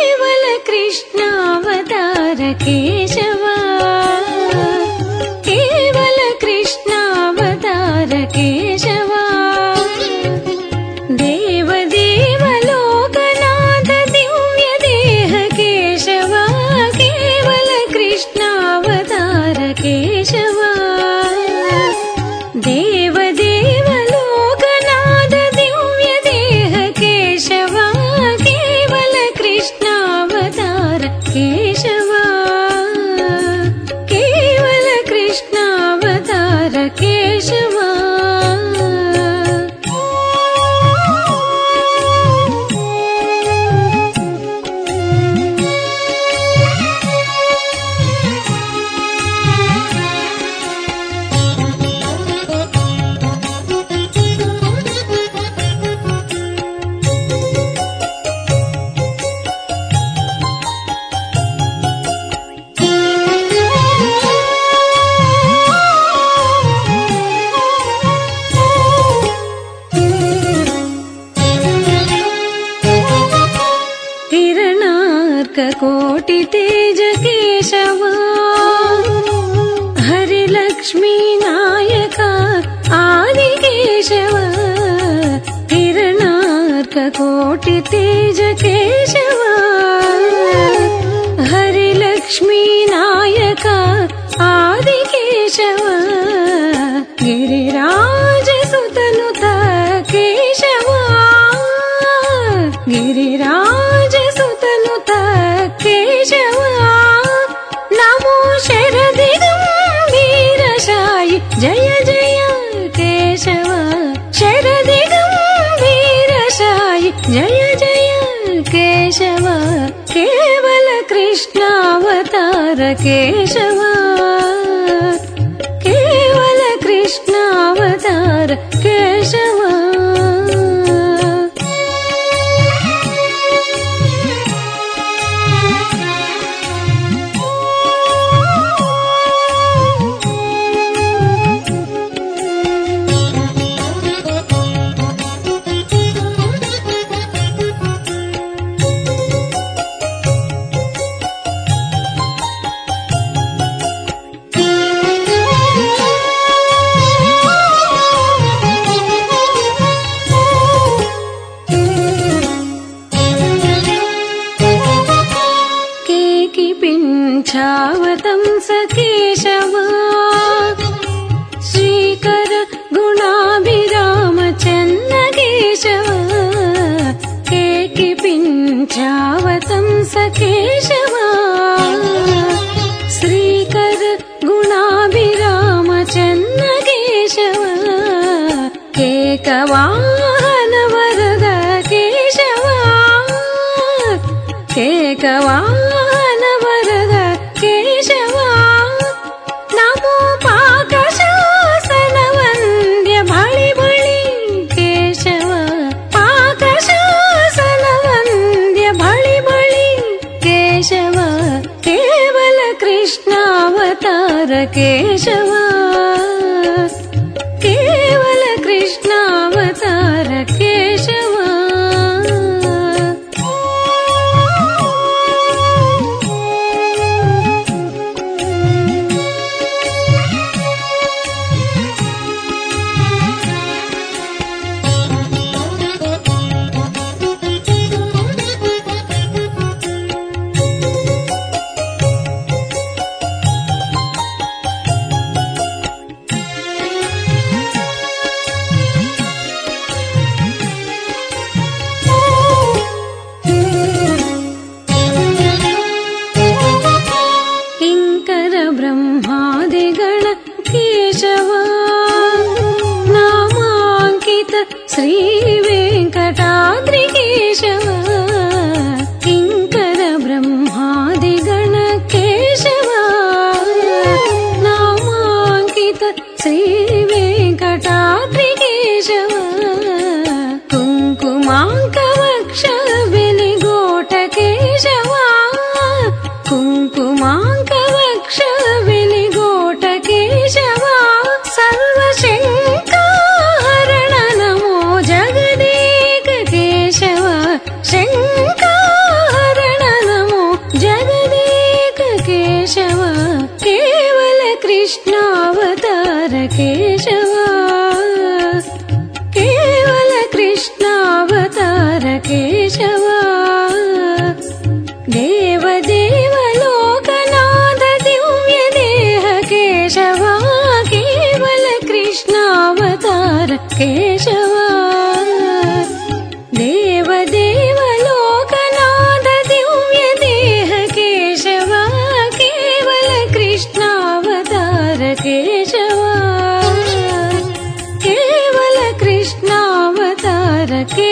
केवल कृष्णावतार Keshava para que ककोटि हरिलक्ष्मीनायका Adikeshav. हरे हरिलक्ष्मीनायका नायका कृष्णावतार कृष्णावतारकेशव। स केशव श्रीकर गुणाभिराम चन्न केशव केकवाहन वरद केशवा केकवा കേശവ कृष्णावतार केशवा केवल कृष्णावतार केशवा देवदेव लोकनाद दिव्य देह केशवा केवल कृष्णावतार केशव केशव